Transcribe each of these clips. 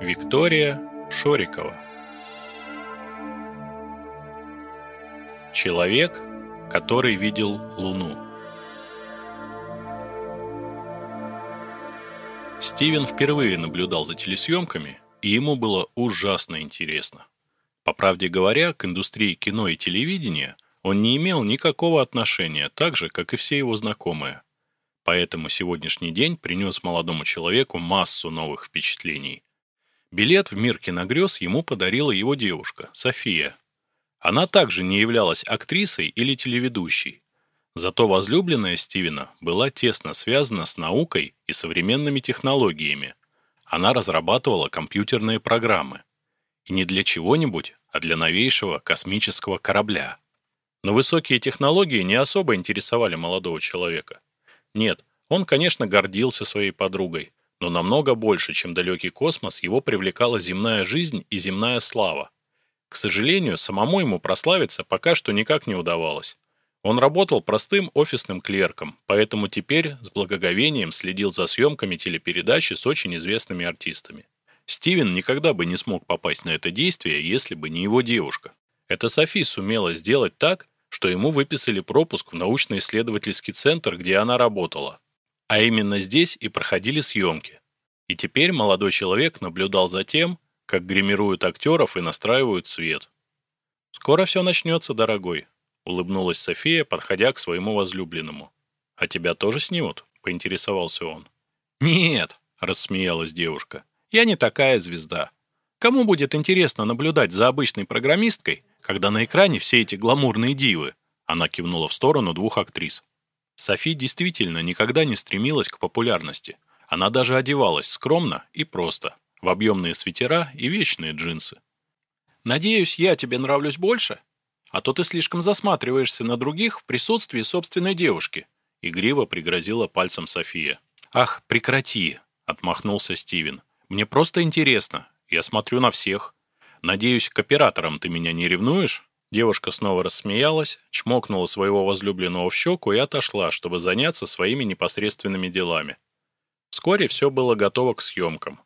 Виктория Шорикова Человек, который видел Луну Стивен впервые наблюдал за телесъемками, и ему было ужасно интересно. По правде говоря, к индустрии кино и телевидения он не имел никакого отношения, так же, как и все его знакомые. Поэтому сегодняшний день принес молодому человеку массу новых впечатлений. Билет в мир киногрез ему подарила его девушка, София. Она также не являлась актрисой или телеведущей. Зато возлюбленная Стивена была тесно связана с наукой и современными технологиями. Она разрабатывала компьютерные программы. И не для чего-нибудь, а для новейшего космического корабля. Но высокие технологии не особо интересовали молодого человека. Нет, он, конечно, гордился своей подругой, но намного больше, чем далекий космос, его привлекала земная жизнь и земная слава. К сожалению, самому ему прославиться пока что никак не удавалось. Он работал простым офисным клерком, поэтому теперь с благоговением следил за съемками телепередачи с очень известными артистами. Стивен никогда бы не смог попасть на это действие, если бы не его девушка. Это Софи сумела сделать так, что ему выписали пропуск в научно-исследовательский центр, где она работала. А именно здесь и проходили съемки. И теперь молодой человек наблюдал за тем, как гримируют актеров и настраивают свет. «Скоро все начнется, дорогой», — улыбнулась София, подходя к своему возлюбленному. «А тебя тоже снимут?» — поинтересовался он. «Нет», — рассмеялась девушка, — «я не такая звезда. Кому будет интересно наблюдать за обычной программисткой, когда на экране все эти гламурные дивы, она кивнула в сторону двух актрис. Софи действительно никогда не стремилась к популярности. Она даже одевалась скромно и просто, в объемные свитера и вечные джинсы. «Надеюсь, я тебе нравлюсь больше? А то ты слишком засматриваешься на других в присутствии собственной девушки», игриво пригрозила пальцем София. «Ах, прекрати!» — отмахнулся Стивен. «Мне просто интересно. Я смотрю на всех. Надеюсь, к операторам ты меня не ревнуешь?» Девушка снова рассмеялась, чмокнула своего возлюбленного в щеку и отошла, чтобы заняться своими непосредственными делами. Вскоре все было готово к съемкам.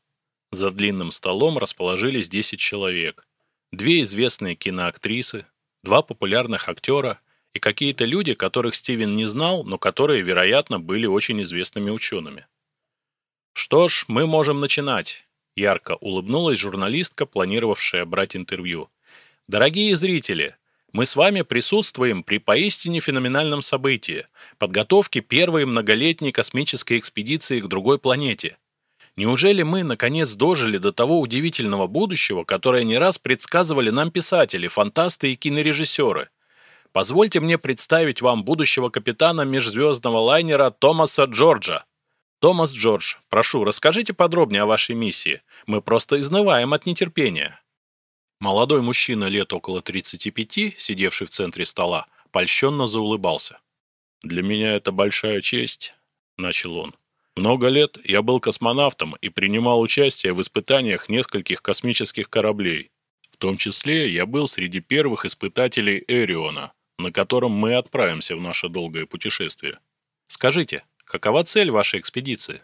За длинным столом расположились 10 человек. Две известные киноактрисы, два популярных актера и какие-то люди, которых Стивен не знал, но которые, вероятно, были очень известными учеными. «Что ж, мы можем начинать», Ярко улыбнулась журналистка, планировавшая брать интервью. «Дорогие зрители, мы с вами присутствуем при поистине феноменальном событии – подготовке первой многолетней космической экспедиции к другой планете. Неужели мы, наконец, дожили до того удивительного будущего, которое не раз предсказывали нам писатели, фантасты и кинорежиссеры? Позвольте мне представить вам будущего капитана межзвездного лайнера Томаса Джорджа. «Томас Джордж, прошу, расскажите подробнее о вашей миссии. Мы просто изнываем от нетерпения». Молодой мужчина лет около 35, сидевший в центре стола, польщенно заулыбался. «Для меня это большая честь», — начал он. «Много лет я был космонавтом и принимал участие в испытаниях нескольких космических кораблей. В том числе я был среди первых испытателей Эриона, на котором мы отправимся в наше долгое путешествие. Скажите, Какова цель вашей экспедиции?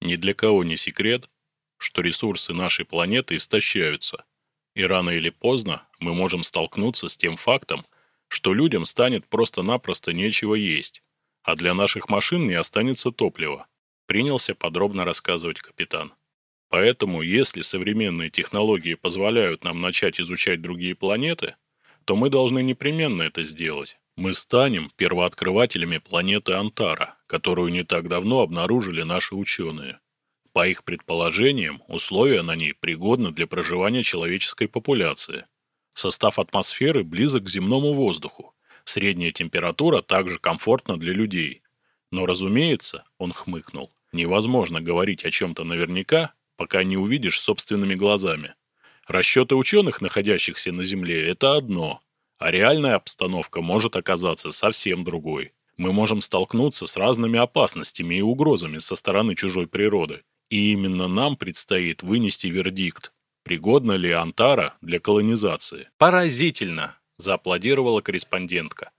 Ни для кого не секрет, что ресурсы нашей планеты истощаются, и рано или поздно мы можем столкнуться с тем фактом, что людям станет просто-напросто нечего есть, а для наших машин не останется топлива, принялся подробно рассказывать капитан. Поэтому, если современные технологии позволяют нам начать изучать другие планеты, то мы должны непременно это сделать. Мы станем первооткрывателями планеты Антара, которую не так давно обнаружили наши ученые. По их предположениям, условия на ней пригодны для проживания человеческой популяции. Состав атмосферы близок к земному воздуху. Средняя температура также комфортна для людей. Но, разумеется, он хмыкнул, невозможно говорить о чем-то наверняка, пока не увидишь собственными глазами. Расчеты ученых, находящихся на Земле, это одно, а реальная обстановка может оказаться совсем другой. Мы можем столкнуться с разными опасностями и угрозами со стороны чужой природы. И именно нам предстоит вынести вердикт, пригодна ли Антара для колонизации. «Поразительно!» – зааплодировала корреспондентка.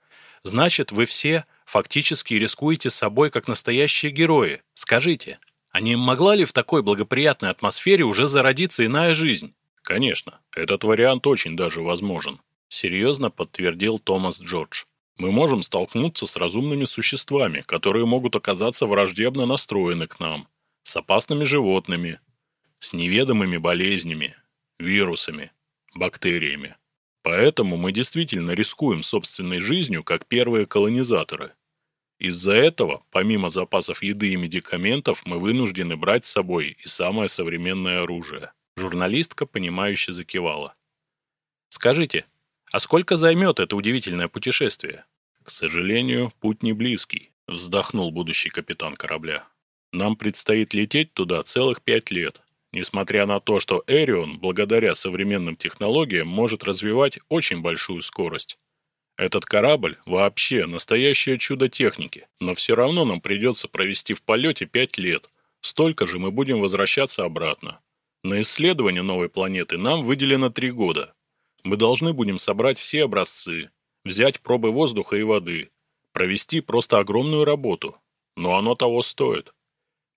«Значит, вы все фактически рискуете собой как настоящие герои. Скажите, А не могла ли в такой благоприятной атмосфере уже зародиться иная жизнь? Конечно, этот вариант очень даже возможен. Серьезно подтвердил Томас Джордж. Мы можем столкнуться с разумными существами, которые могут оказаться враждебно настроены к нам, с опасными животными, с неведомыми болезнями, вирусами, бактериями. Поэтому мы действительно рискуем собственной жизнью, как первые колонизаторы. Из-за этого, помимо запасов еды и медикаментов, мы вынуждены брать с собой и самое современное оружие. Журналистка, понимающе закивала. Скажите, а сколько займет это удивительное путешествие? К сожалению, путь не близкий, вздохнул будущий капитан корабля. Нам предстоит лететь туда целых пять лет, несмотря на то, что Эрион, благодаря современным технологиям, может развивать очень большую скорость. Этот корабль вообще настоящее чудо техники, но все равно нам придется провести в полете пять лет. Столько же мы будем возвращаться обратно. На исследование новой планеты нам выделено три года, мы должны будем собрать все образцы, взять пробы воздуха и воды, провести просто огромную работу, но оно того стоит.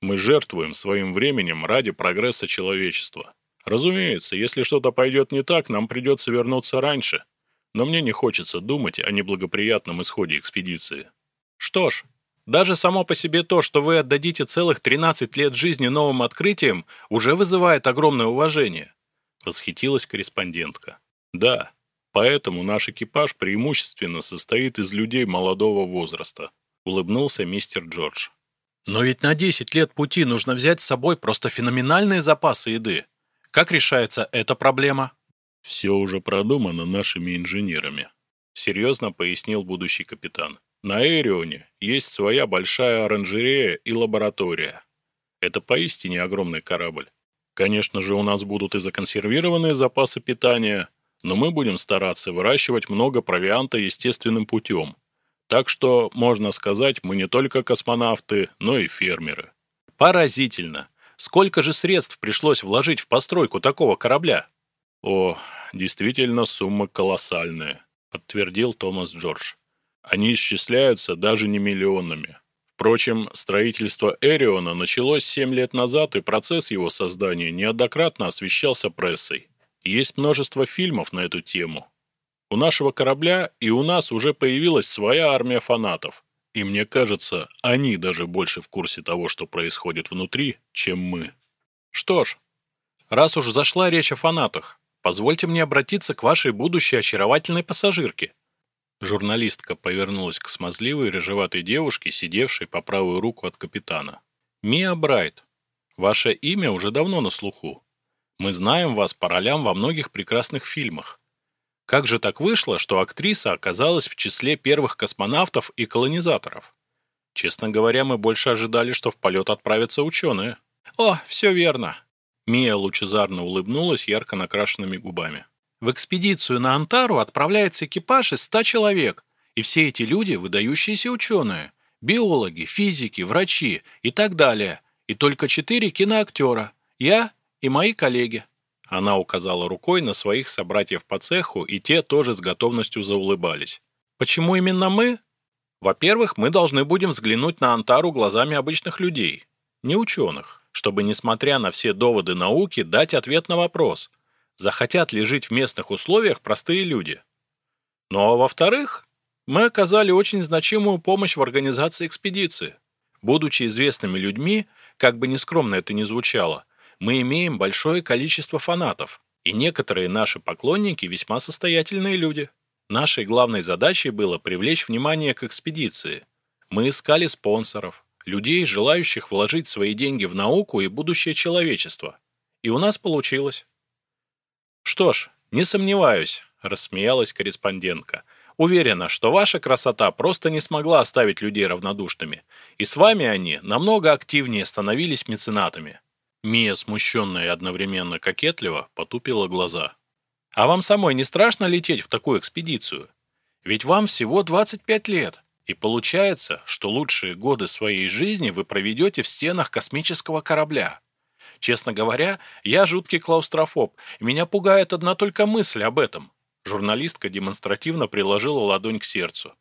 Мы жертвуем своим временем ради прогресса человечества. Разумеется, если что-то пойдет не так, нам придется вернуться раньше, но мне не хочется думать о неблагоприятном исходе экспедиции. Что ж, даже само по себе то, что вы отдадите целых 13 лет жизни новым открытиям, уже вызывает огромное уважение, восхитилась корреспондентка. Да, поэтому наш экипаж преимущественно состоит из людей молодого возраста, улыбнулся мистер Джордж. Но ведь на 10 лет пути нужно взять с собой просто феноменальные запасы еды. Как решается эта проблема? Все уже продумано нашими инженерами, серьезно пояснил будущий капитан. На Эрионе есть своя большая оранжерея и лаборатория. Это поистине огромный корабль. Конечно же, у нас будут и законсервированные запасы питания, но мы будем стараться выращивать много провианта естественным путем. Так что, можно сказать, мы не только космонавты, но и фермеры. Поразительно! Сколько же средств пришлось вложить в постройку такого корабля? О, действительно, сумма колоссальная, подтвердил Томас Джордж. Они исчисляются даже не миллионами. Впрочем, строительство Эриона началось 7 лет назад, и процесс его создания неоднократно освещался прессой. Есть множество фильмов на эту тему. У нашего корабля и у нас уже появилась своя армия фанатов. И мне кажется, они даже больше в курсе того, что происходит внутри, чем мы. Что ж, раз уж зашла речь о фанатах, позвольте мне обратиться к вашей будущей очаровательной пассажирке. Журналистка повернулась к смазливой рыжеватой девушке, сидевшей по правую руку от капитана. «Мия Брайт, ваше имя уже давно на слуху. Мы знаем вас по ролям во многих прекрасных фильмах. Как же так вышло, что актриса оказалась в числе первых космонавтов и колонизаторов? Честно говоря, мы больше ожидали, что в полет отправятся ученые. О, все верно. Мия лучезарно улыбнулась ярко накрашенными губами. В экспедицию на Антару отправляется экипаж из ста человек, и все эти люди – выдающиеся ученые, биологи, физики, врачи и так далее, и только четыре киноактера – я и мои коллеги». Она указала рукой на своих собратьев по цеху, и те тоже с готовностью заулыбались. «Почему именно мы?» «Во-первых, мы должны будем взглянуть на Антару глазами обычных людей, не ученых, чтобы, несмотря на все доводы науки, дать ответ на вопрос, захотят ли жить в местных условиях простые люди. Ну а во-вторых, мы оказали очень значимую помощь в организации экспедиции. Будучи известными людьми, как бы нескромно это ни звучало, мы имеем большое количество фанатов, и некоторые наши поклонники весьма состоятельные люди. Нашей главной задачей было привлечь внимание к экспедиции. Мы искали спонсоров, людей, желающих вложить свои деньги в науку и будущее человечества. И у нас получилось. Что ж, не сомневаюсь, рассмеялась корреспондентка. Уверена, что ваша красота просто не смогла оставить людей равнодушными, и с вами они намного активнее становились меценатами. Мия, смущенная и одновременно кокетливо, потупила глаза. «А вам самой не страшно лететь в такую экспедицию? Ведь вам всего 25 лет, и получается, что лучшие годы своей жизни вы проведете в стенах космического корабля. Честно говоря, я жуткий клаустрофоб, и меня пугает одна только мысль об этом». Журналистка демонстративно приложила ладонь к сердцу.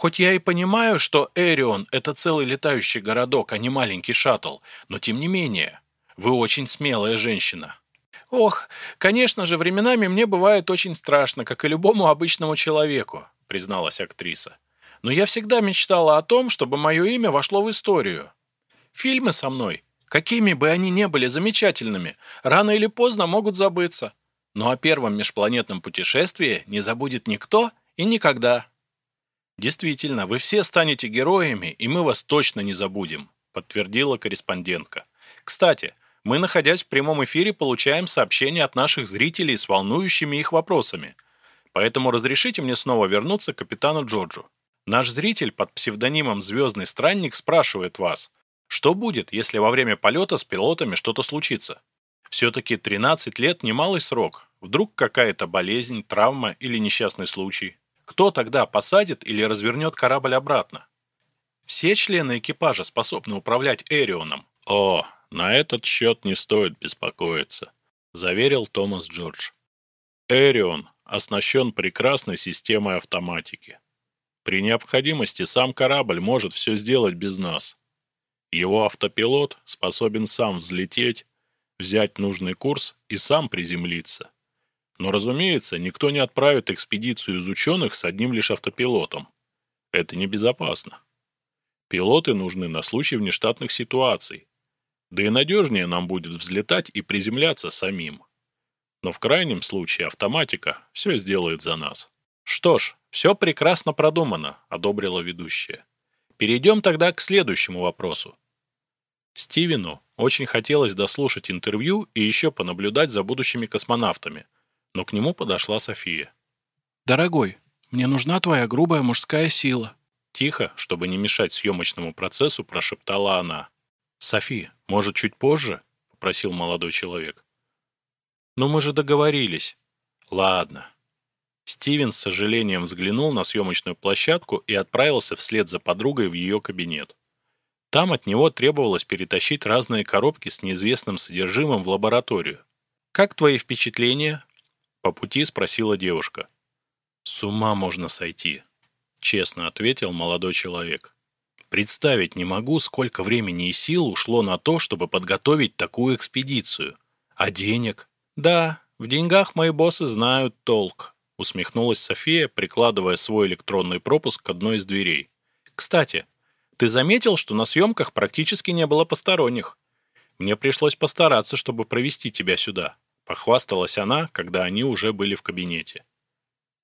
Хоть я и понимаю, что Эрион — это целый летающий городок, а не маленький шаттл, но тем не менее, вы очень смелая женщина. Ох, конечно же, временами мне бывает очень страшно, как и любому обычному человеку, призналась актриса. Но я всегда мечтала о том, чтобы мое имя вошло в историю. Фильмы со мной, какими бы они ни были замечательными, рано или поздно могут забыться. Но о первом межпланетном путешествии не забудет никто и никогда. Действительно, вы все станете героями, и мы вас точно не забудем, подтвердила корреспондентка. Кстати, мы, находясь в прямом эфире, получаем сообщения от наших зрителей с волнующими их вопросами. Поэтому разрешите мне снова вернуться к капитану Джорджу. Наш зритель под псевдонимом «Звездный странник» спрашивает вас, что будет, если во время полета с пилотами что-то случится? Все-таки 13 лет – немалый срок. Вдруг какая-то болезнь, травма или несчастный случай. Кто тогда посадит или развернет корабль обратно? Все члены экипажа способны управлять Эрионом. О, на этот счет не стоит беспокоиться, заверил Томас Джордж. Эрион оснащен прекрасной системой автоматики. При необходимости сам корабль может все сделать без нас. Его автопилот способен сам взлететь, взять нужный курс и сам приземлиться. Но, разумеется, никто не отправит экспедицию из ученых с одним лишь автопилотом. Это небезопасно. Пилоты нужны на случай внештатных ситуаций. Да и надежнее нам будет взлетать и приземляться самим. Но в крайнем случае автоматика все сделает за нас. Что ж, все прекрасно продумано, одобрила ведущая. Перейдем тогда к следующему вопросу. Стивену очень хотелось дослушать интервью и еще понаблюдать за будущими космонавтами, но к нему подошла София. «Дорогой, мне нужна твоя грубая мужская сила», Тихо, чтобы не мешать съемочному процессу, прошептала она. «Софи, может, чуть позже?» — попросил молодой человек. «Но мы же договорились». «Ладно». Стивен с сожалением взглянул на съемочную площадку и отправился вслед за подругой в ее кабинет. Там от него требовалось перетащить разные коробки с неизвестным содержимым в лабораторию. «Как твои впечатления?» — по пути спросила девушка. «С ума можно сойти», — честно ответил молодой человек. «Представить не могу, сколько времени и сил ушло на то, чтобы подготовить такую экспедицию. А денег? Да, в деньгах мои боссы знают толк», — усмехнулась София, прикладывая свой электронный пропуск к одной из дверей. «Кстати, ты заметил, что на съемках практически не было посторонних? Мне пришлось постараться, чтобы провести тебя сюда», — похвасталась она, когда они уже были в кабинете.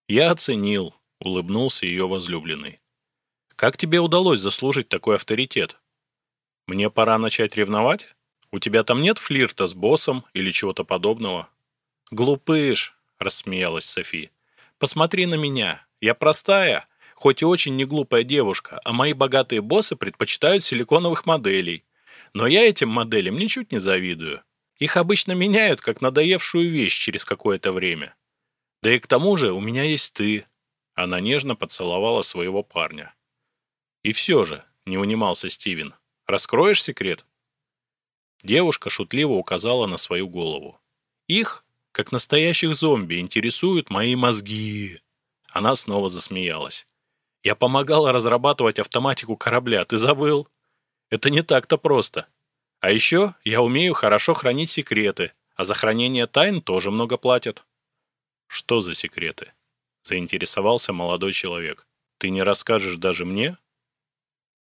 «Я оценил», — улыбнулся ее возлюбленный. «Как тебе удалось заслужить такой авторитет? Мне пора начать ревновать? У тебя там нет флирта с боссом или чего-то подобного?» «Глупыш», — рассмеялась Софи. «Посмотри на меня. Я простая, хоть и очень неглупая девушка, а мои богатые боссы предпочитают силиконовых моделей. Но я этим моделям ничуть не завидую. Их обычно меняют, как надоевшую вещь через какое-то время. Да и к тому же у меня есть ты. Она нежно поцеловала своего парня. И все же, не унимался Стивен, раскроешь секрет? Девушка шутливо указала на свою голову. Их, как настоящих зомби, интересуют мои мозги. Она снова засмеялась. Я помогала разрабатывать автоматику корабля, ты забыл? Это не так-то просто. А еще я умею хорошо хранить секреты, а за хранение тайн тоже много платят. Что за секреты? Заинтересовался молодой человек. Ты не расскажешь даже мне?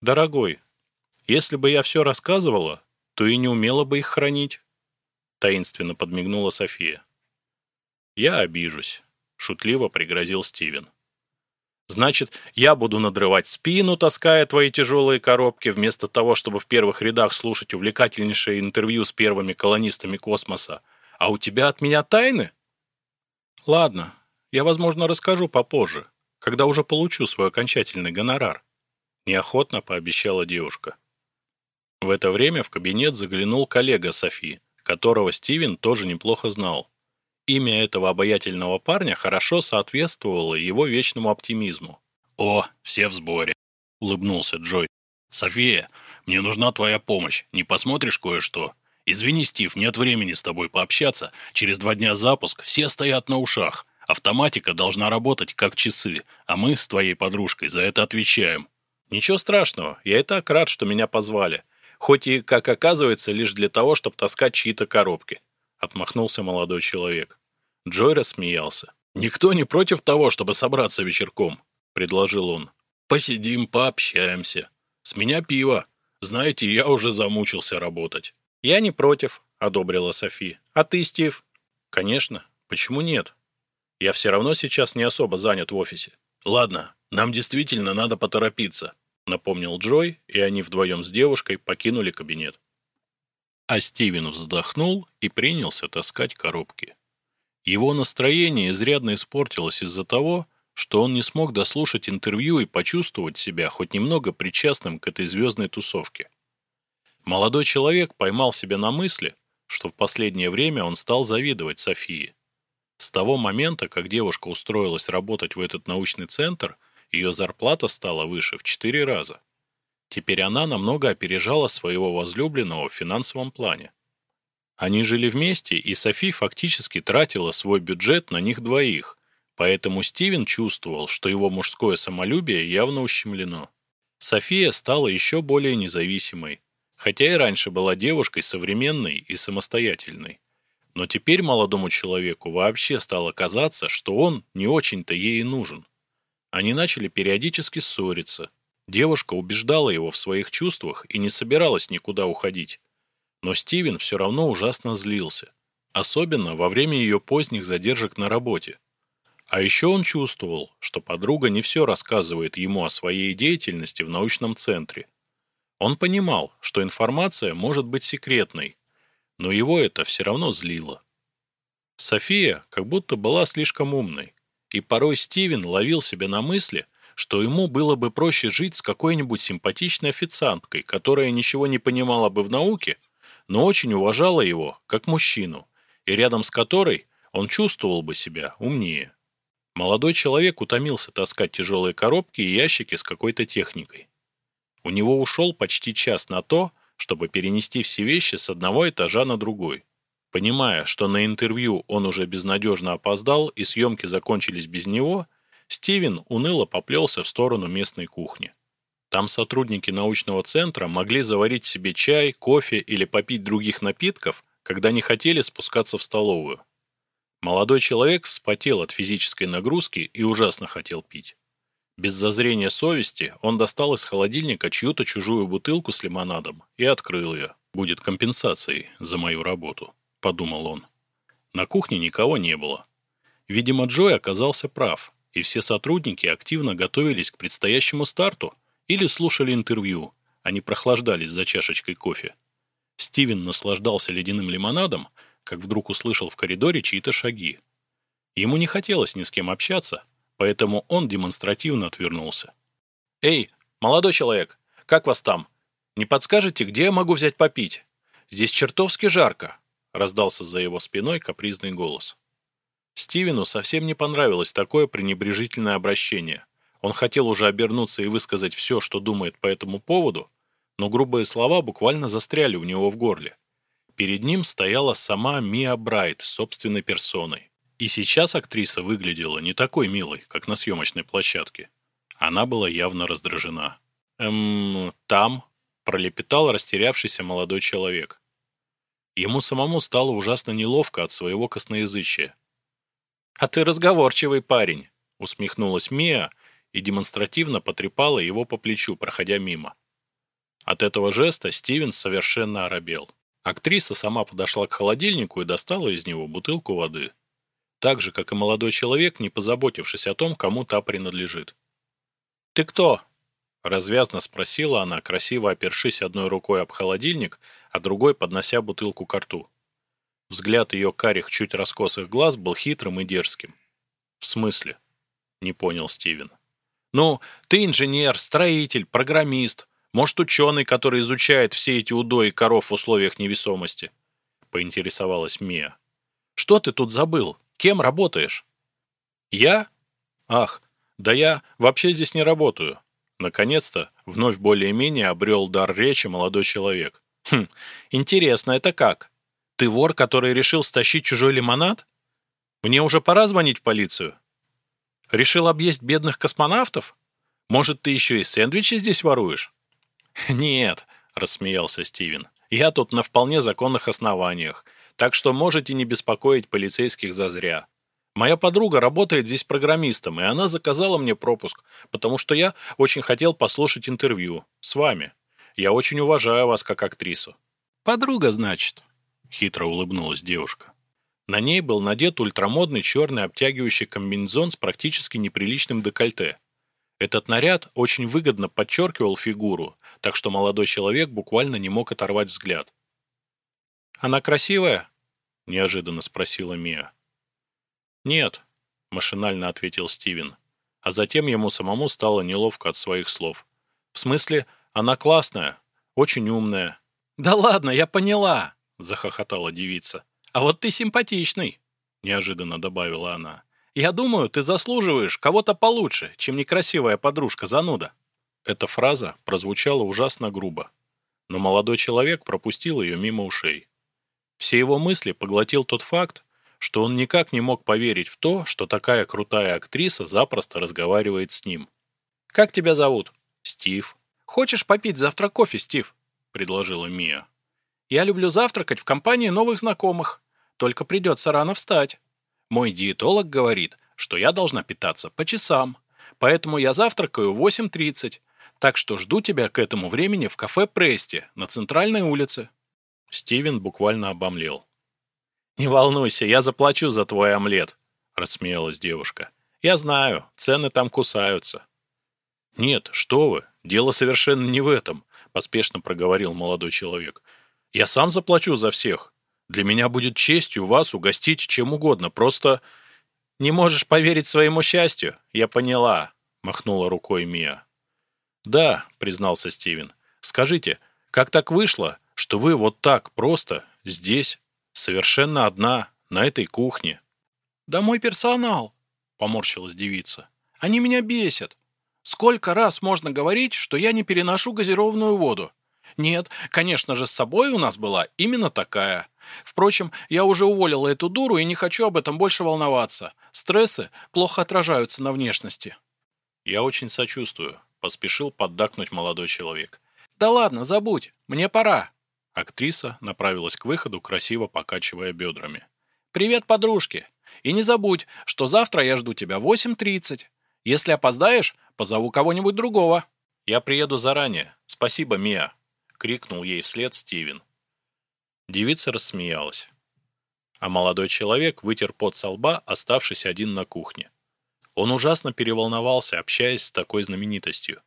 Дорогой, если бы я все рассказывала, то и не умела бы их хранить. Таинственно подмигнула София. Я обижусь, шутливо пригрозил Стивен. Значит, я буду надрывать спину, таская твои тяжелые коробки, вместо того, чтобы в первых рядах слушать увлекательнейшее интервью с первыми колонистами космоса. А у тебя от меня тайны? Ладно, я, возможно, расскажу попозже, когда уже получу свой окончательный гонорар. Неохотно пообещала девушка. В это время в кабинет заглянул коллега Софи, которого Стивен тоже неплохо знал. Имя этого обаятельного парня хорошо соответствовало его вечному оптимизму. «О, все в сборе», — улыбнулся Джой. «София, мне нужна твоя помощь. Не посмотришь кое-что? Извини, Стив, нет времени с тобой пообщаться. Через два дня запуск, все стоят на ушах. Автоматика должна работать как часы, а мы с твоей подружкой за это отвечаем. Ничего страшного, я и так рад, что меня позвали. Хоть и, как оказывается, лишь для того, чтобы таскать чьи-то коробки. Отмахнулся молодой человек. Джой рассмеялся. «Никто не против того, чтобы собраться вечерком», — предложил он. «Посидим, пообщаемся. С меня пиво. Знаете, я уже замучился работать». «Я не против», — одобрила Софи. «А ты, Стив?» «Конечно. Почему нет? Я все равно сейчас не особо занят в офисе». «Ладно, нам действительно надо поторопиться», — напомнил Джой, и они вдвоем с девушкой покинули кабинет. А Стивен вздохнул и принялся таскать коробки. Его настроение изрядно испортилось из-за того, что он не смог дослушать интервью и почувствовать себя хоть немного причастным к этой звездной тусовке. Молодой человек поймал себя на мысли, что в последнее время он стал завидовать Софии. С того момента, как девушка устроилась работать в этот научный центр, ее зарплата стала выше в четыре раза. Теперь она намного опережала своего возлюбленного в финансовом плане. Они жили вместе, и Софи фактически тратила свой бюджет на них двоих, поэтому Стивен чувствовал, что его мужское самолюбие явно ущемлено. София стала еще более независимой, хотя и раньше была девушкой современной и самостоятельной. Но теперь молодому человеку вообще стало казаться, что он не очень-то ей нужен. Они начали периодически ссориться. Девушка убеждала его в своих чувствах и не собиралась никуда уходить. Но Стивен все равно ужасно злился, особенно во время ее поздних задержек на работе. А еще он чувствовал, что подруга не все рассказывает ему о своей деятельности в научном центре. Он понимал, что информация может быть секретной, но его это все равно злило. София как будто была слишком умной, и порой Стивен ловил себя на мысли, что ему было бы проще жить с какой-нибудь симпатичной официанткой, которая ничего не понимала бы в науке, но очень уважала его, как мужчину, и рядом с которой он чувствовал бы себя умнее. Молодой человек утомился таскать тяжелые коробки и ящики с какой-то техникой. У него ушел почти час на то, чтобы перенести все вещи с одного этажа на другой. Понимая, что на интервью он уже безнадежно опоздал и съемки закончились без него, Стивен уныло поплелся в сторону местной кухни. Там сотрудники научного центра могли заварить себе чай, кофе или попить других напитков, когда не хотели спускаться в столовую. Молодой человек вспотел от физической нагрузки и ужасно хотел пить. Без зазрения совести он достал из холодильника чью-то чужую бутылку с лимонадом и открыл ее. «Будет компенсацией за мою работу», — подумал он. На кухне никого не было. Видимо, Джой оказался прав, и все сотрудники активно готовились к предстоящему старту, или слушали интервью, а не прохлаждались за чашечкой кофе. Стивен наслаждался ледяным лимонадом, как вдруг услышал в коридоре чьи-то шаги. Ему не хотелось ни с кем общаться, поэтому он демонстративно отвернулся. «Эй, молодой человек, как вас там? Не подскажете, где я могу взять попить? Здесь чертовски жарко», — раздался за его спиной капризный голос. Стивену совсем не понравилось такое пренебрежительное обращение. Он хотел уже обернуться и высказать все, что думает по этому поводу, но грубые слова буквально застряли у него в горле. Перед ним стояла сама Мия Брайт собственной персоной. И сейчас актриса выглядела не такой милой, как на съемочной площадке. Она была явно раздражена. «Эм, там?» – пролепетал растерявшийся молодой человек. Ему самому стало ужасно неловко от своего косноязычия. «А ты разговорчивый парень», — усмехнулась Мия, и демонстративно потрепала его по плечу, проходя мимо. От этого жеста Стивен совершенно оробел. Актриса сама подошла к холодильнику и достала из него бутылку воды. Так же, как и молодой человек, не позаботившись о том, кому та принадлежит. «Ты кто?» — развязно спросила она, красиво опершись одной рукой об холодильник, а другой поднося бутылку к рту. Взгляд ее карих, чуть раскосых глаз был хитрым и дерзким. «В смысле?» — не понял Стивен. Ну, ты инженер, строитель, программист, может, ученый, который изучает все эти удои коров в условиях невесомости?» — поинтересовалась Мия. «Что ты тут забыл? Кем работаешь?» «Я? Ах, да я вообще здесь не работаю». Наконец-то, вновь более-менее обрел дар речи молодой человек. «Хм, интересно, это как? Ты вор, который решил стащить чужой лимонад?» Мне уже пора звонить в полицию? Решил объесть бедных космонавтов? Может, ты еще и сэндвичи здесь воруешь? Нет, рассмеялся Стивен. Я тут на вполне законных основаниях, так что можете не беспокоить полицейских зазря. Моя подруга работает здесь программистом, и она заказала мне пропуск, потому что я очень хотел послушать интервью с вами. Я очень уважаю вас как актрису. Подруга, значит, хитро улыбнулась девушка. На ней был надет ультрамодный черный обтягивающий комбинезон с практически неприличным декольте. Этот наряд очень выгодно подчеркивал фигуру, так что молодой человек буквально не мог оторвать взгляд. «Она красивая?» – неожиданно спросила Мия. «Нет», – машинально ответил Стивен, а затем ему самому стало неловко от своих слов. «В смысле, она классная, очень умная». «Да ладно, я поняла», – захохотала девица. «А вот ты симпатичный», — неожиданно добавила она. «Я думаю, ты заслуживаешь кого-то получше, чем некрасивая подружка-зануда». Эта фраза прозвучала ужасно грубо, но молодой человек пропустил ее мимо ушей. Все его мысли поглотил тот факт, что он никак не мог поверить в то, что такая крутая актриса запросто разговаривает с ним. «Как тебя зовут?» «Стив». «Хочешь попить завтра кофе, Стив?» — предложила Мия. «Я люблю завтракать в компании новых знакомых. Только придется рано встать. Мой диетолог говорит, что я должна питаться по часам, поэтому я завтракаю в 8.30, так что жду тебя к этому времени в кафе Прести на центральной улице». Стивен буквально обомлел. «Не волнуйся, я заплачу за твой омлет», — рассмеялась девушка. «Я знаю, цены там кусаются». «Нет, что вы, дело совершенно не в этом», — поспешно проговорил молодой человек. «Я сам заплачу за всех. Для меня будет честью вас угостить чем угодно, просто... Не можешь поверить своему счастью? Я поняла, махнула рукой Мия. Да, признался Стивен. Скажите, как так вышло, что вы вот так просто здесь, совершенно одна, на этой кухне? Да мой персонал, поморщилась девица. Они меня бесят. Сколько раз можно говорить, что я не переношу газированную воду? Нет, конечно же, с собой у нас была именно такая. Впрочем, я уже уволила эту дуру и не хочу об этом больше волноваться. Стрессы плохо отражаются на внешности. Я очень сочувствую, поспешил поддакнуть молодой человек. Да ладно, забудь, мне пора. Актриса направилась к выходу, красиво покачивая бедрами. «Привет, подружки! И не забудь, что завтра я жду тебя в 8.30. Если опоздаешь, позову кого-нибудь другого». «Я приеду заранее. Спасибо, Мия!» — крикнул ей вслед Стивен. Девица рассмеялась. А молодой человек вытер пот со лба, оставшись один на кухне. Он ужасно переволновался, общаясь с такой знаменитостью.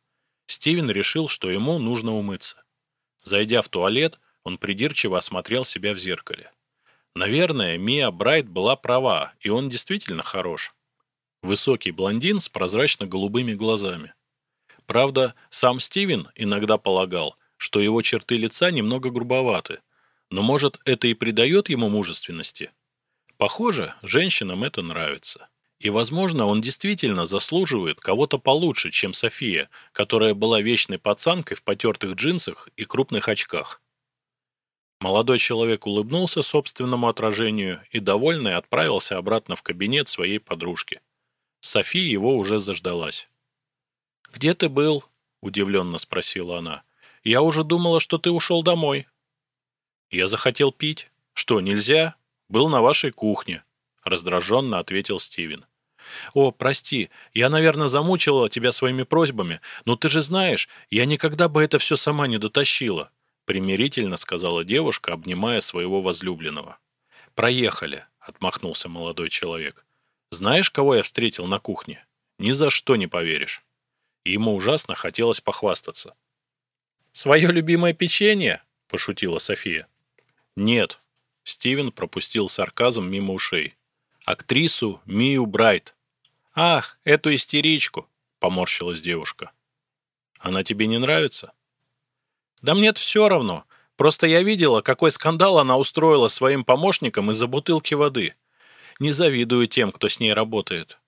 Стивен решил, что ему нужно умыться. Зайдя в туалет, он придирчиво осмотрел себя в зеркале. Наверное, Мия Брайт была права, и он действительно хорош. Высокий блондин с прозрачно-голубыми глазами. Правда, сам Стивен иногда полагал, что его черты лица немного грубоваты, но, может, это и придает ему мужественности? Похоже, женщинам это нравится. И, возможно, он действительно заслуживает кого-то получше, чем София, которая была вечной пацанкой в потертых джинсах и крупных очках. Молодой человек улыбнулся собственному отражению и, довольный, отправился обратно в кабинет своей подружки. София его уже заждалась. «Где ты был?» – удивленно спросила она. «Я уже думала, что ты ушел домой». «Я захотел пить. Что, нельзя? Был на вашей кухне», — раздраженно ответил Стивен. «О, прости, я, наверное, замучила тебя своими просьбами, но ты же знаешь, я никогда бы это все сама не дотащила», — примирительно сказала девушка, обнимая своего возлюбленного. «Проехали», — отмахнулся молодой человек. «Знаешь, кого я встретил на кухне? Ни за что не поверишь». Ему ужасно хотелось похвастаться. «Свое любимое печенье?» — пошутила София. Нет. Стивен пропустил сарказм мимо ушей. Актрису Мию Брайт. Ах, эту истеричку, поморщилась девушка. Она тебе не нравится? Да мне-то все равно. Просто я видела, какой скандал она устроила своим помощникам из-за бутылки воды. Не завидую тем, кто с ней работает.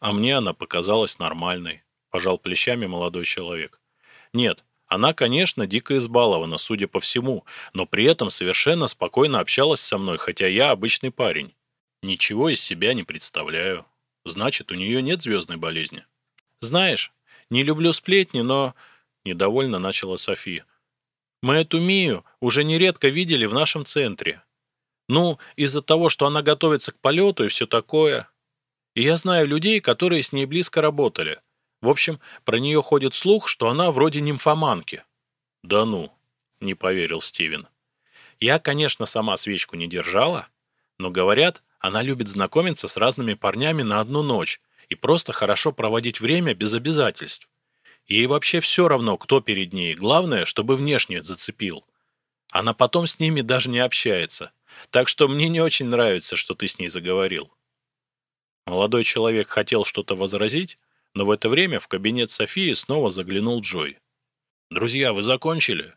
А мне она показалась нормальной, пожал плечами молодой человек. Нет, она, конечно, дико избалована, судя по всему, но при этом совершенно спокойно общалась со мной, хотя я обычный парень. Ничего из себя не представляю. Значит, у нее нет звездной болезни. Знаешь, не люблю сплетни, но... Недовольно начала София. Мы эту Мию уже нередко видели в нашем центре. Ну, из-за того, что она готовится к полету и все такое. И я знаю людей, которые с ней близко работали. В общем, про нее ходит слух, что она вроде нимфоманки. Да ну, не поверил Стивен. Я, конечно, сама свечку не держала, но говорят, она любит знакомиться с разными парнями на одну ночь и просто хорошо проводить время без обязательств. Ей вообще все равно, кто перед ней, главное, чтобы внешне зацепил. Она потом с ними даже не общается, так что мне не очень нравится, что ты с ней заговорил. Молодой человек хотел что-то возразить, но в это время в кабинет Софии снова заглянул Джой. «Друзья, вы закончили?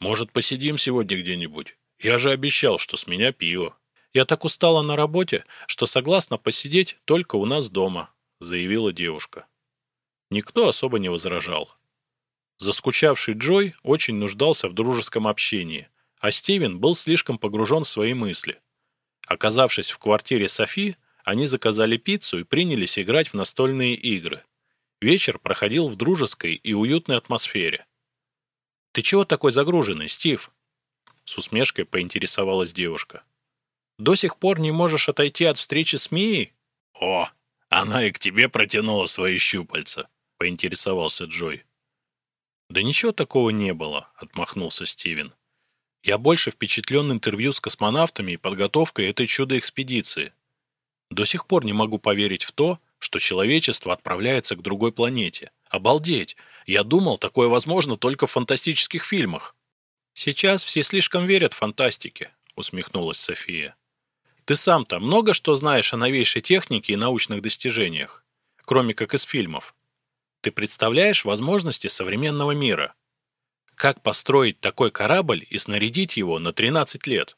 Может, посидим сегодня где-нибудь? Я же обещал, что с меня пиво». «Я так устала на работе, что согласна посидеть только у нас дома», — заявила девушка. Никто особо не возражал. Заскучавший Джой очень нуждался в дружеском общении, а Стивен был слишком погружен в свои мысли. Оказавшись в квартире Софи, они заказали пиццу и принялись играть в настольные игры. Вечер проходил в дружеской и уютной атмосфере. «Ты чего такой загруженный, Стив?» С усмешкой поинтересовалась девушка. «До сих пор не можешь отойти от встречи с Мией?» «О, она и к тебе протянула свои щупальца», — поинтересовался Джой. «Да ничего такого не было», — отмахнулся Стивен. «Я больше впечатлен интервью с космонавтами и подготовкой этой чудо-экспедиции. До сих пор не могу поверить в то, что человечество отправляется к другой планете. Обалдеть! Я думал, такое возможно только в фантастических фильмах. Сейчас все слишком верят фантастике, усмехнулась София. Ты сам-то много что знаешь о новейшей технике и научных достижениях, кроме как из фильмов. Ты представляешь возможности современного мира? Как построить такой корабль и снарядить его на 13 лет?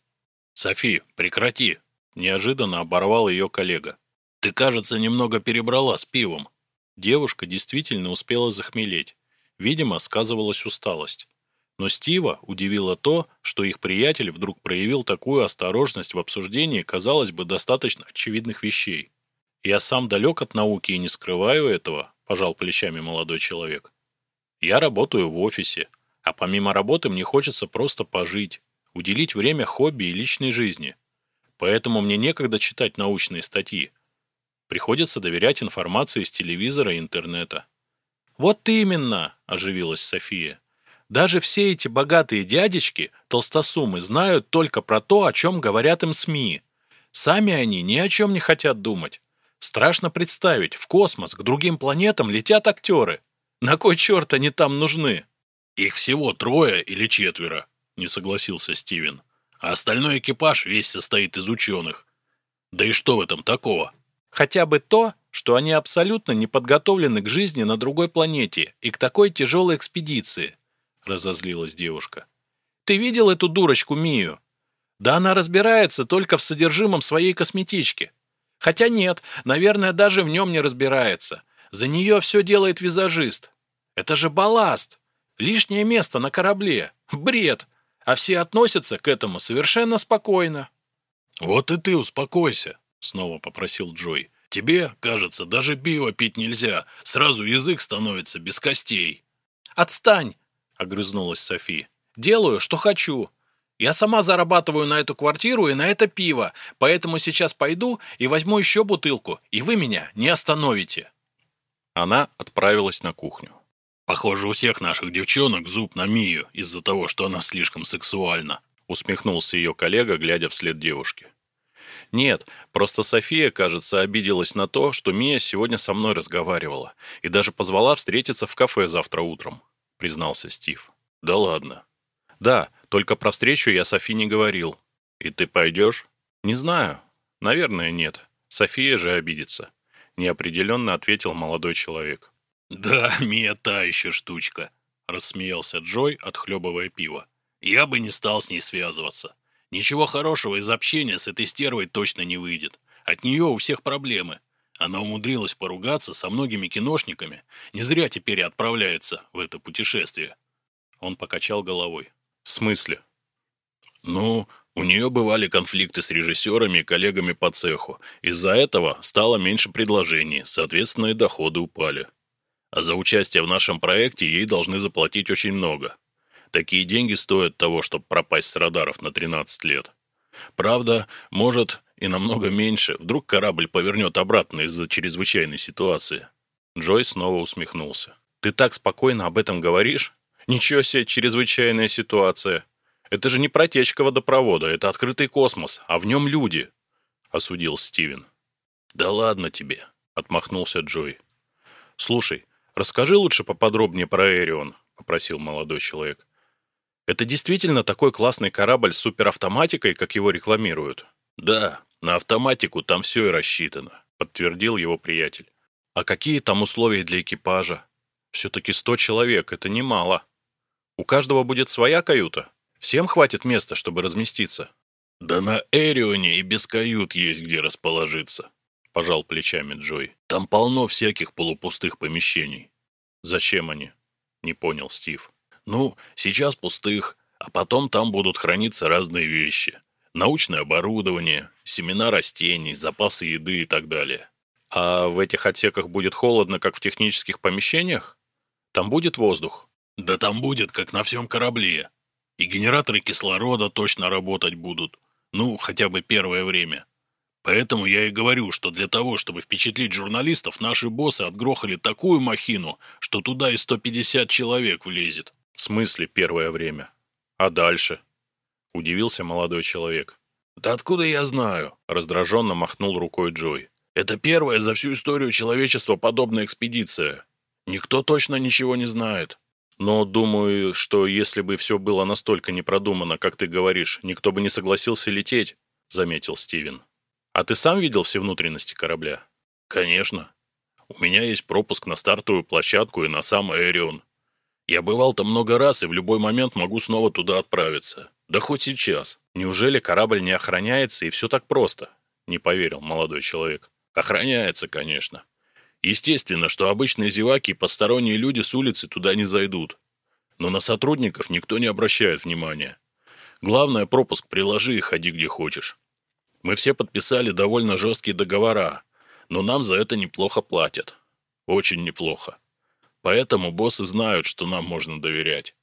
Софи, прекрати, Неожиданно оборвал ее коллега. «Ты, кажется, немного перебрала с пивом». Девушка действительно успела захмелеть. Видимо, сказывалась усталость. Но Стива удивило то, что их приятель вдруг проявил такую осторожность в обсуждении, казалось бы, достаточно очевидных вещей. «Я сам далек от науки и не скрываю этого», – пожал плечами молодой человек. «Я работаю в офисе, а помимо работы мне хочется просто пожить, уделить время хобби и личной жизни. Поэтому мне некогда читать научные статьи. Приходится доверять информации из телевизора и интернета. «Вот именно!» – оживилась София. «Даже все эти богатые дядечки, толстосумы, знают только про то, о чем говорят им СМИ. Сами они ни о чем не хотят думать. Страшно представить, в космос к другим планетам летят актеры. На кой черт они там нужны?» «Их всего трое или четверо», – не согласился Стивен а остальной экипаж весь состоит из ученых. Да и что в этом такого? Хотя бы то, что они абсолютно не подготовлены к жизни на другой планете и к такой тяжелой экспедиции, разозлилась девушка. Ты видел эту дурочку Мию? Да она разбирается только в содержимом своей косметички. Хотя нет, наверное, даже в нем не разбирается. За нее все делает визажист. Это же балласт. Лишнее место на корабле. Бред а все относятся к этому совершенно спокойно. «Вот и ты успокойся», — снова попросил Джой. «Тебе, кажется, даже пиво пить нельзя, сразу язык становится без костей». «Отстань!» — огрызнулась Софи. «Делаю, что хочу. Я сама зарабатываю на эту квартиру и на это пиво, поэтому сейчас пойду и возьму еще бутылку, и вы меня не остановите». Она отправилась на кухню. Похоже, у всех наших девчонок зуб на Мию из-за того, что она слишком сексуальна», усмехнулся ее коллега, глядя вслед девушке. «Нет, просто София, кажется, обиделась на то, что Мия сегодня со мной разговаривала и даже позвала встретиться в кафе завтра утром», признался Стив. «Да ладно». «Да, только про встречу я Софи не говорил». «И ты пойдешь?» «Не знаю. Наверное, нет. София же обидится», неопределенно ответил молодой человек. «Да, Мия та еще штучка», — рассмеялся Джой, отхлебывая пиво. «Я бы не стал с ней связываться. Ничего хорошего из общения с этой стервой точно не выйдет. От нее у всех проблемы. Она умудрилась поругаться со многими киношниками. Не зря теперь и отправляется в это путешествие». Он покачал головой. «В смысле?» «Ну, У нее бывали конфликты с режиссерами и коллегами по цеху. Из-за этого стало меньше предложений, соответственно, и доходы упали. А за участие в нашем проекте ей должны заплатить очень много. Такие деньги стоят того, чтобы пропасть с радаров на 13 лет. Правда, может и намного меньше. Вдруг корабль повернет обратно из-за чрезвычайной ситуации. Джой снова усмехнулся. «Ты так спокойно об этом говоришь? Ничего себе чрезвычайная ситуация. Это же не протечка водопровода, это открытый космос, а в нем люди», — осудил Стивен. «Да ладно тебе», — отмахнулся Джой. «Слушай, расскажи лучше поподробнее про Эрион», — попросил молодой человек. «Это действительно такой классный корабль с суперавтоматикой, как его рекламируют?» «Да, на автоматику там все и рассчитано», — подтвердил его приятель. «А какие там условия для экипажа? Все-таки сто человек, это немало. У каждого будет своя каюта?» Всем хватит места, чтобы разместиться. Да на Эрионе и без кают есть где расположиться, пожал плечами Джой. Там полно всяких полупустых помещений. Зачем они? Не понял Стив. Ну, сейчас пустых, а потом там будут храниться разные вещи. Научное оборудование, семена растений, запасы еды и так далее. А в этих отсеках будет холодно, как в технических помещениях? Там будет воздух? Да там будет, как на всем корабле. И генераторы кислорода точно работать будут. Ну, хотя бы первое время. Поэтому я и говорю, что для того, чтобы впечатлить журналистов, наши боссы отгрохали такую махину, что туда и 150 человек влезет. В смысле первое время? А дальше? Удивился молодой человек. Да откуда я знаю? Раздраженно махнул рукой Джой. Это первая за всю историю человечества подобная экспедиция. Никто точно ничего не знает. Но думаю, что если бы все было настолько непродуманно, как ты говоришь, никто бы не согласился лететь, — заметил Стивен. А ты сам видел все внутренности корабля? Конечно. У меня есть пропуск на стартовую площадку и на сам Эрион. Я бывал там много раз и в любой момент могу снова туда отправиться. Да хоть сейчас. Неужели корабль не охраняется и все так просто? Не поверил молодой человек. Охраняется, конечно. Естественно, что обычные зеваки и посторонние люди с улицы туда не зайдут. Но на сотрудников никто не обращает внимания. Главное, пропуск приложи и ходи где хочешь. Мы все подписали довольно жесткие договора, но нам за это неплохо платят. Очень неплохо. Поэтому боссы знают, что нам можно доверять.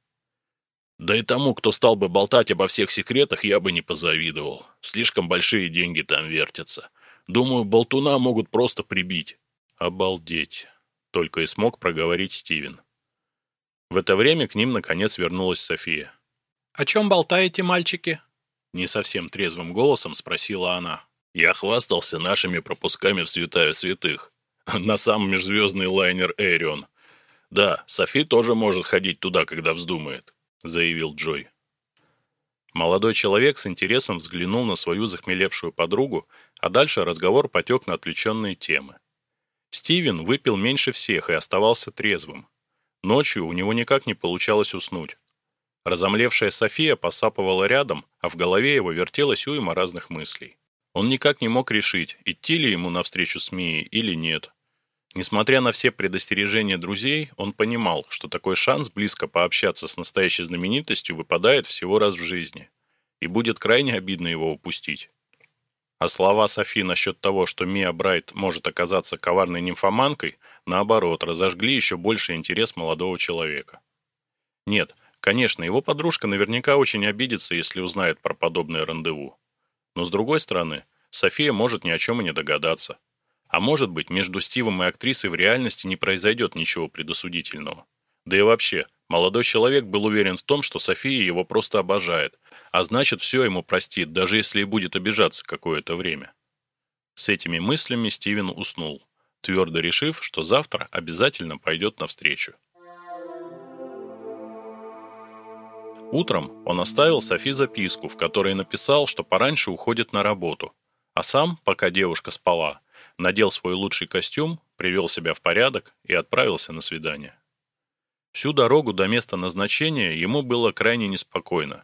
Да и тому, кто стал бы болтать обо всех секретах, я бы не позавидовал. Слишком большие деньги там вертятся. Думаю, болтуна могут просто прибить. «Обалдеть!» — только и смог проговорить Стивен. В это время к ним наконец вернулась София. «О чем болтаете, мальчики?» Не совсем трезвым голосом спросила она. «Я хвастался нашими пропусками в святая святых. На сам межзвездный лайнер «Эрион». Да, Софи тоже может ходить туда, когда вздумает», — заявил Джой. Молодой человек с интересом взглянул на свою захмелевшую подругу, а дальше разговор потек на отвлеченные темы. Стивен выпил меньше всех и оставался трезвым. Ночью у него никак не получалось уснуть. Разомлевшая София посапывала рядом, а в голове его вертелась уйма разных мыслей. Он никак не мог решить, идти ли ему навстречу с Мией или нет. Несмотря на все предостережения друзей, он понимал, что такой шанс близко пообщаться с настоящей знаменитостью выпадает всего раз в жизни, и будет крайне обидно его упустить. А слова Софи насчет того, что Мия Брайт может оказаться коварной нимфоманкой, наоборот, разожгли еще больше интерес молодого человека. Нет, конечно, его подружка наверняка очень обидится, если узнает про подобное рандеву. Но с другой стороны, София может ни о чем и не догадаться. А может быть, между Стивом и актрисой в реальности не произойдет ничего предосудительного. Да и вообще, молодой человек был уверен в том, что София его просто обожает, а значит, все ему простит, даже если и будет обижаться какое-то время. С этими мыслями Стивен уснул, твердо решив, что завтра обязательно пойдет навстречу. Утром он оставил Софи записку, в которой написал, что пораньше уходит на работу, а сам, пока девушка спала, надел свой лучший костюм, привел себя в порядок и отправился на свидание. Всю дорогу до места назначения ему было крайне неспокойно.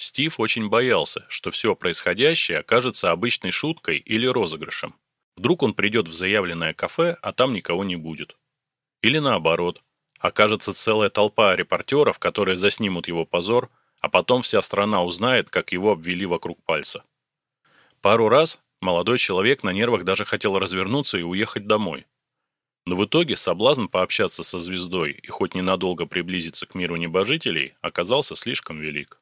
Стив очень боялся, что все происходящее окажется обычной шуткой или розыгрышем. Вдруг он придет в заявленное кафе, а там никого не будет. Или наоборот, окажется целая толпа репортеров, которые заснимут его позор, а потом вся страна узнает, как его обвели вокруг пальца. Пару раз молодой человек на нервах даже хотел развернуться и уехать домой. Но в итоге соблазн пообщаться со звездой и хоть ненадолго приблизиться к миру небожителей оказался слишком велик.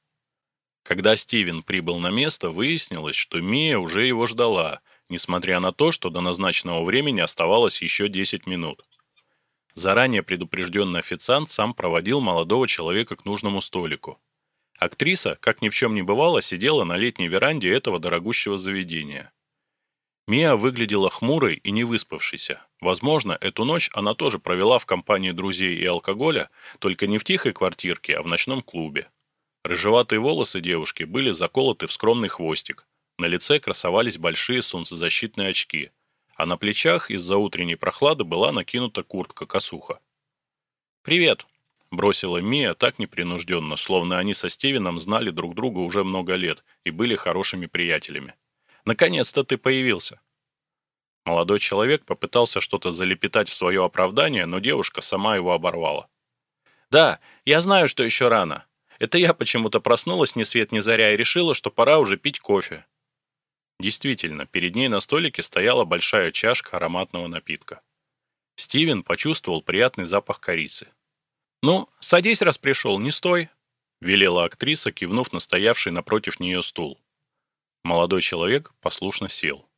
Когда Стивен прибыл на место, выяснилось, что Мия уже его ждала, несмотря на то, что до назначенного времени оставалось еще 10 минут. Заранее предупрежденный официант сам проводил молодого человека к нужному столику. Актриса, как ни в чем не бывало, сидела на летней веранде этого дорогущего заведения. Мия выглядела хмурой и невыспавшейся. Возможно, эту ночь она тоже провела в компании друзей и алкоголя, только не в тихой квартирке, а в ночном клубе. Рыжеватые волосы девушки были заколоты в скромный хвостик. На лице красовались большие солнцезащитные очки, а на плечах из-за утренней прохлады была накинута куртка-косуха. «Привет», — бросила Мия так непринужденно, словно они со Стивеном знали друг друга уже много лет и были хорошими приятелями. Наконец-то ты появился. Молодой человек попытался что-то залепетать в свое оправдание, но девушка сама его оборвала. «Да, я знаю, что еще рано. Это я почему-то проснулась ни свет ни заря и решила, что пора уже пить кофе». Действительно, перед ней на столике стояла большая чашка ароматного напитка. Стивен почувствовал приятный запах корицы. «Ну, садись, раз пришел, не стой», — велела актриса, кивнув на стоявший напротив нее стул. Молодой человек послушно сел.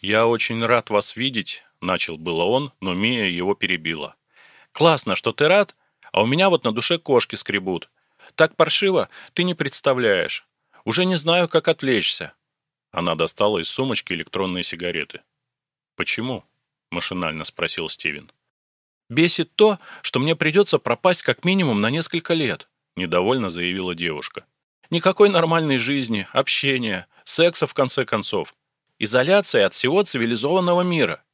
«Я очень рад вас видеть», — начал было он, но Мия его перебила. «Классно, что ты рад, а у меня вот на душе кошки скребут. Так паршиво, ты не представляешь. Уже не знаю, как отвлечься». Она достала из сумочки электронные сигареты. «Почему?» — машинально спросил Стивен. «Бесит то, что мне придется пропасть как минимум на несколько лет», — недовольно заявила девушка. Никакой нормальной жизни, общения, секса в конце концов. Изоляция от всего цивилизованного мира.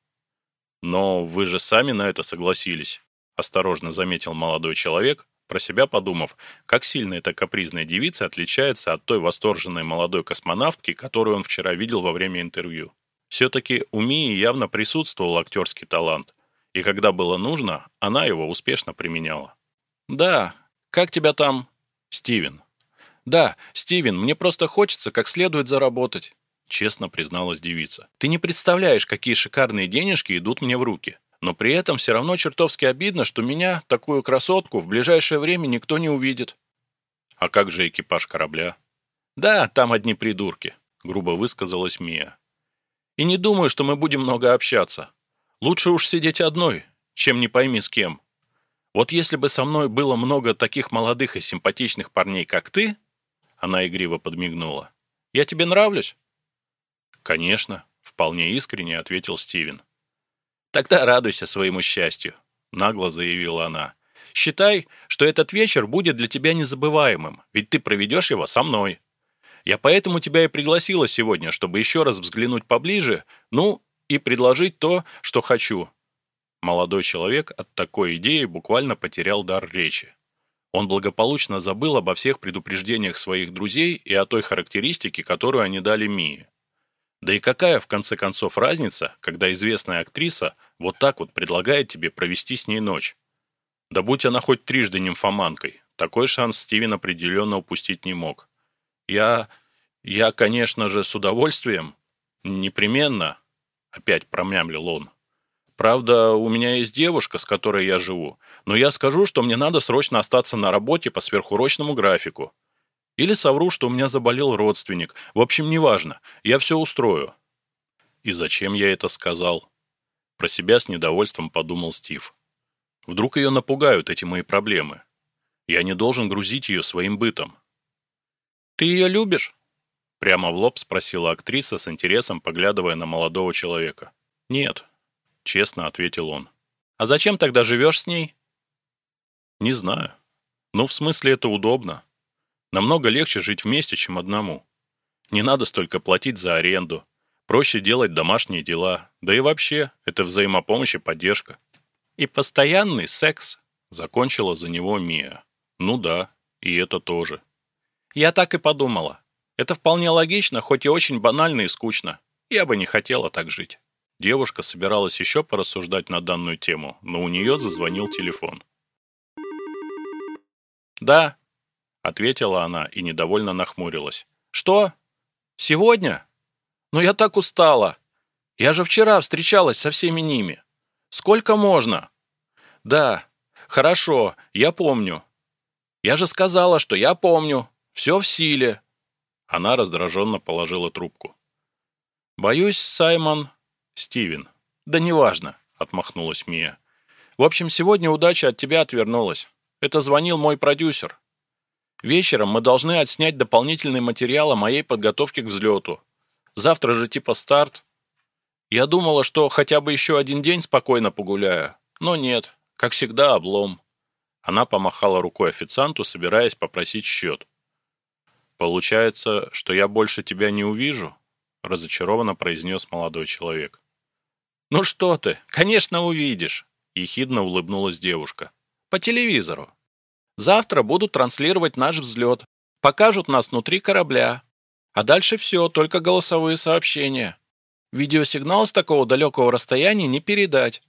Но вы же сами на это согласились, осторожно заметил молодой человек, про себя подумав, как сильно эта капризная девица отличается от той восторженной молодой космонавтки, которую он вчера видел во время интервью. Все-таки у Мии явно присутствовал актерский талант, и когда было нужно, она его успешно применяла. «Да, как тебя там?» «Стивен», «Да, Стивен, мне просто хочется как следует заработать», — честно призналась девица. «Ты не представляешь, какие шикарные денежки идут мне в руки. Но при этом все равно чертовски обидно, что меня, такую красотку, в ближайшее время никто не увидит». «А как же экипаж корабля?» «Да, там одни придурки», — грубо высказалась Мия. «И не думаю, что мы будем много общаться. Лучше уж сидеть одной, чем не пойми с кем. Вот если бы со мной было много таких молодых и симпатичных парней, как ты, она игриво подмигнула. «Я тебе нравлюсь?» «Конечно», — вполне искренне ответил Стивен. «Тогда радуйся своему счастью», — нагло заявила она. «Считай, что этот вечер будет для тебя незабываемым, ведь ты проведешь его со мной. Я поэтому тебя и пригласила сегодня, чтобы еще раз взглянуть поближе, ну, и предложить то, что хочу». Молодой человек от такой идеи буквально потерял дар речи. Он благополучно забыл обо всех предупреждениях своих друзей и о той характеристике, которую они дали Мии. Да и какая, в конце концов, разница, когда известная актриса вот так вот предлагает тебе провести с ней ночь? Да будь она хоть трижды нимфоманкой, такой шанс Стивен определенно упустить не мог. Я... я, конечно же, с удовольствием. Непременно, опять промямлил он. Правда, у меня есть девушка, с которой я живу, но я скажу, что мне надо срочно остаться на работе по сверхурочному графику. Или совру, что у меня заболел родственник. В общем, неважно. Я все устрою. И зачем я это сказал? Про себя с недовольством подумал Стив. Вдруг ее напугают эти мои проблемы. Я не должен грузить ее своим бытом. «Ты ее любишь?» Прямо в лоб спросила актриса с интересом, поглядывая на молодого человека. «Нет», — честно ответил он. «А зачем тогда живешь с ней?» Не знаю. Ну, в смысле, это удобно. Намного легче жить вместе, чем одному. Не надо столько платить за аренду. Проще делать домашние дела. Да и вообще, это взаимопомощь и поддержка. И постоянный секс. Закончила за него Мия. Ну да, и это тоже. Я так и подумала. Это вполне логично, хоть и очень банально и скучно. Я бы не хотела так жить. Девушка собиралась еще порассуждать на данную тему, но у нее зазвонил телефон. «Да», — ответила она и недовольно нахмурилась. «Что? Сегодня? Но я так устала. Я же вчера встречалась со всеми ними. Сколько можно?» «Да, хорошо, я помню. Я же сказала, что я помню. Все в силе». Она раздраженно положила трубку. «Боюсь, Саймон...» «Стивен». «Да неважно», — отмахнулась Мия. «В общем, сегодня удача от тебя отвернулась. Это звонил мой продюсер. Вечером мы должны отснять дополнительный материал о моей подготовке к взлету. Завтра же типа старт. Я думала, что хотя бы еще один день спокойно погуляю. Но нет, как всегда, облом. Она помахала рукой официанту, собираясь попросить счет. «Получается, что я больше тебя не увижу?» разочарованно произнес молодой человек. «Ну что ты, конечно, увидишь!» ехидно улыбнулась девушка. «По телевизору. Завтра будут транслировать наш взлет. Покажут нас внутри корабля. А дальше все, только голосовые сообщения. Видеосигнал с такого далекого расстояния не передать.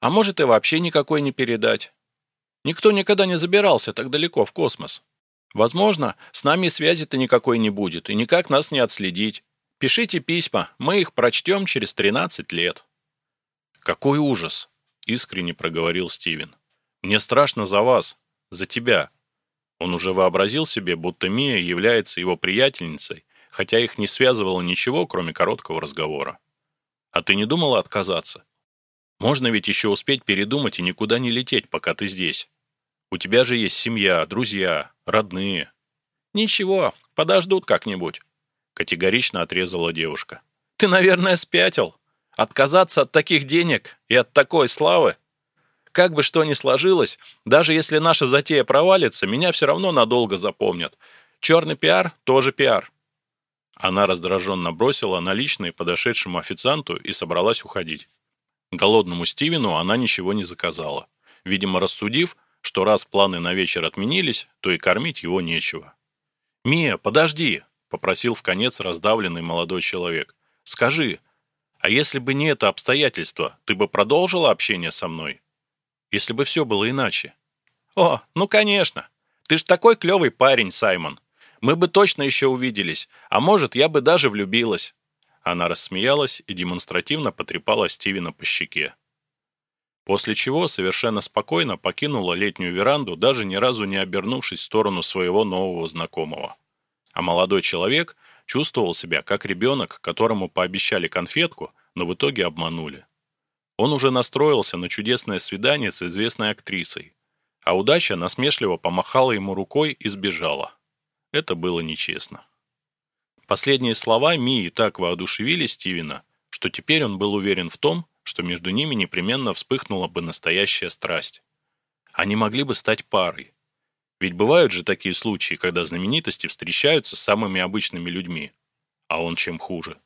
А может и вообще никакой не передать. Никто никогда не забирался так далеко в космос. Возможно, с нами связи-то никакой не будет, и никак нас не отследить. Пишите письма, мы их прочтем через 13 лет. Какой ужас, искренне проговорил Стивен. Мне страшно за вас. За тебя. Он уже вообразил себе, будто Мия является его приятельницей, хотя их не связывало ничего, кроме короткого разговора. А ты не думала отказаться? Можно ведь еще успеть передумать и никуда не лететь, пока ты здесь. У тебя же есть семья, друзья, родные. Ничего, подождут как-нибудь. Категорично отрезала девушка. Ты, наверное, спятил. Отказаться от таких денег и от такой славы? Как бы что ни сложилось, даже если наша затея провалится, меня все равно надолго запомнят. Черный пиар – тоже пиар. Она раздраженно бросила наличные подошедшему официанту и собралась уходить. Голодному Стивену она ничего не заказала, видимо, рассудив, что раз планы на вечер отменились, то и кормить его нечего. «Мия, подожди!» – попросил в конец раздавленный молодой человек. «Скажи, а если бы не это обстоятельство, ты бы продолжила общение со мной?» Если бы все было иначе. О, ну конечно. Ты ж такой клевый парень, Саймон. Мы бы точно еще увиделись, а может, я бы даже влюбилась. Она рассмеялась и демонстративно потрепала Стивена по щеке. После чего совершенно спокойно покинула летнюю веранду, даже ни разу не обернувшись в сторону своего нового знакомого. А молодой человек чувствовал себя как ребенок, которому пообещали конфетку, но в итоге обманули. Он уже настроился на чудесное свидание с известной актрисой, а удача насмешливо помахала ему рукой и сбежала. Это было нечестно. Последние слова Мии так воодушевили Стивена, что теперь он был уверен в том, что между ними непременно вспыхнула бы настоящая страсть. Они могли бы стать парой. Ведь бывают же такие случаи, когда знаменитости встречаются с самыми обычными людьми. А он чем хуже.